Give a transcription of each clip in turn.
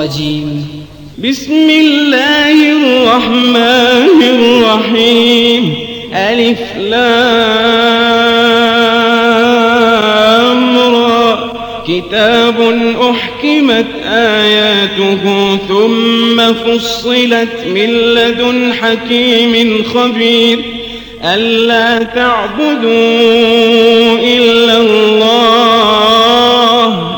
الرجيم. بسم الله الرحمن الرحيم. ألف لام را. كتاب أحكمت آياته ثم فصلت من لدن حكيم خبير. ألا تعبدوا إلا الله.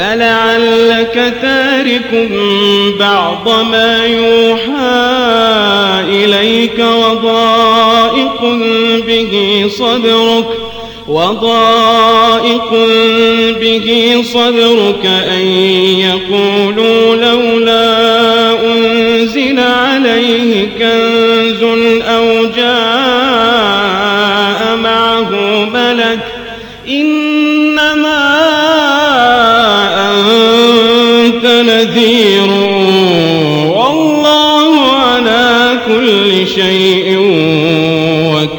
فلعلك تارك بعض ما يوحى إليك وضائق به صدرك وضائق به صدرك أن يقولوا لولا أنزل عليه كنز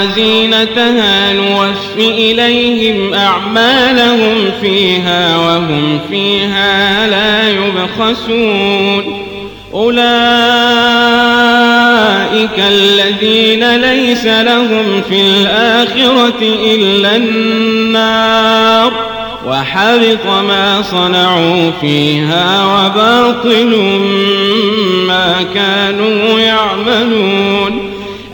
وزينتها نوف إليهم أعمالهم فيها وهم فيها لا يبخسون. أولئك الذين ليس لهم في الآخرة إلا النار. وحبط ما صنعوا فيها وباطل ما كانوا يعملون.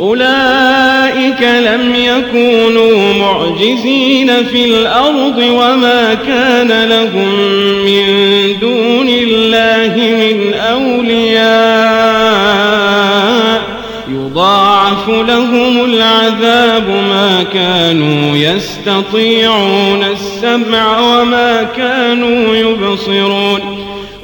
أولئك لم يكونوا معجزين في الأرض وما كان لهم من دون الله من أولياء. يضاعف لهم العذاب ما كانوا يستطيعون السمع وما كانوا يبصرون.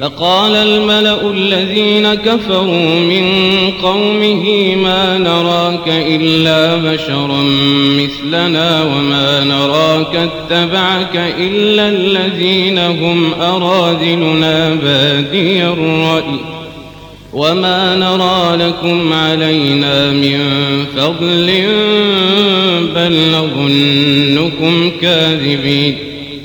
فقال الملأ الذين كفروا من قومه ما نراك إلا بشرا مثلنا وما نراك اتبعك إلا الذين هم أراذلنا بادي الرأي وما نرى لكم علينا من فضل بل نظنكم كاذبين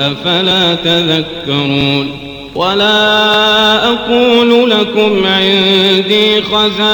أفلا تذكرون ولا أقول لكم عندي خزائن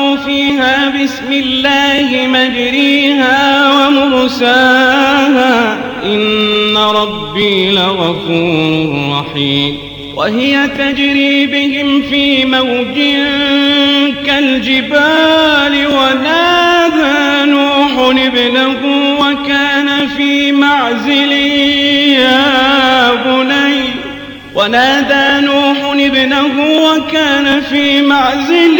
فيها بسم الله مجريها ومرساها. إن ربي لغفور رحيم. وهي تجري بهم في موج كالجبال ونادى نوح ابنه وكان في معزل. يا بني ونادى نوح ابنه وكان في معزل.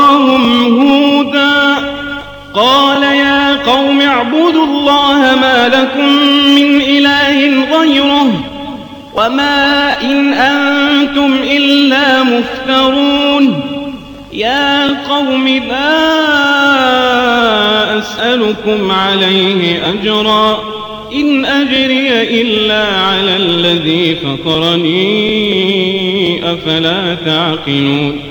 قال يا قوم اعبدوا الله ما لكم من إله غيره وما إن أنتم إلا مفترون. يا قوم لا أسألكم عليه أجرا. إن أجري إلا على الذي فطرني أفلا تعقلون.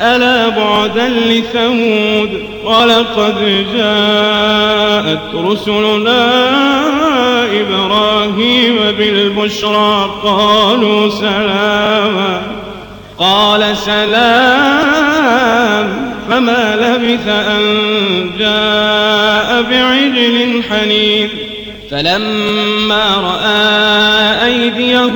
ألا بعدا لثمود ولقد جاءت رسلنا إبراهيم بالبشرى قالوا سلاما قال سلام فما لبث أن جاء بعجل حنيذ فلما رأى أيديهم لا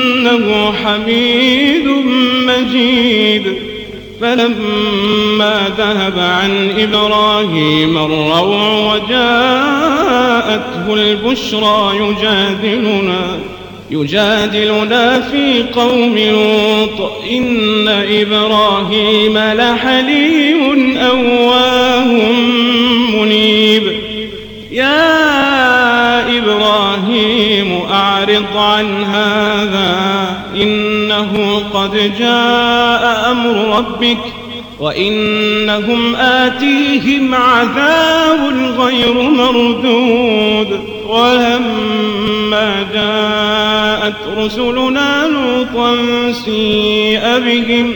إنه حميد مجيد. فلما ذهب عن إبراهيم الروع وجاءته البشرى يجادلنا يجادلنا في قوم لوط إن إبراهيم لحليم أواه منيب. يا إبراهيم أعرض عن هذا. إنه قد جاء أمر ربك وإنهم آتيهم عذاب غير مردود. ولما جاءت رسلنا لوطا سيء بهم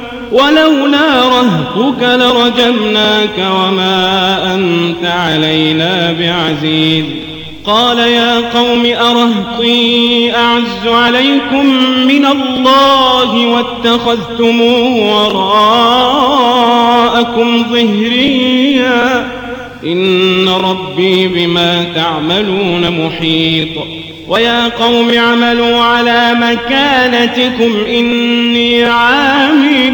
ولولا رهتك لرجمناك وما أنت علينا بعزيز. قال يا قوم أرهطي أعز عليكم من الله واتخذتموه وراءكم ظهريا. إن ربي بما تعملون محيط. ويا قوم اعملوا على مكانتكم إني عامل.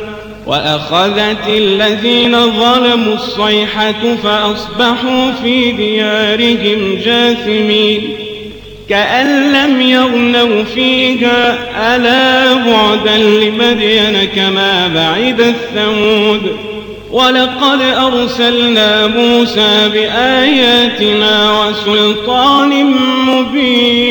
وأخذت الذين ظلموا الصيحة فأصبحوا في ديارهم جاثمين كأن لم يغنوا فيها ألا بعدا لمدين كما بعد الثمود ولقد أرسلنا موسى بآياتنا وسلطان مبين